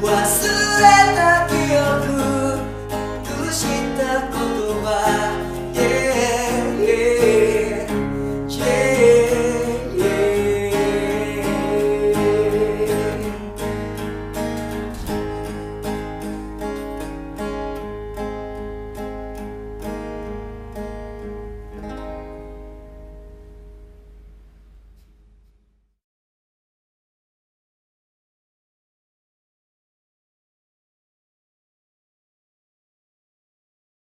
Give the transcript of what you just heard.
was the letter?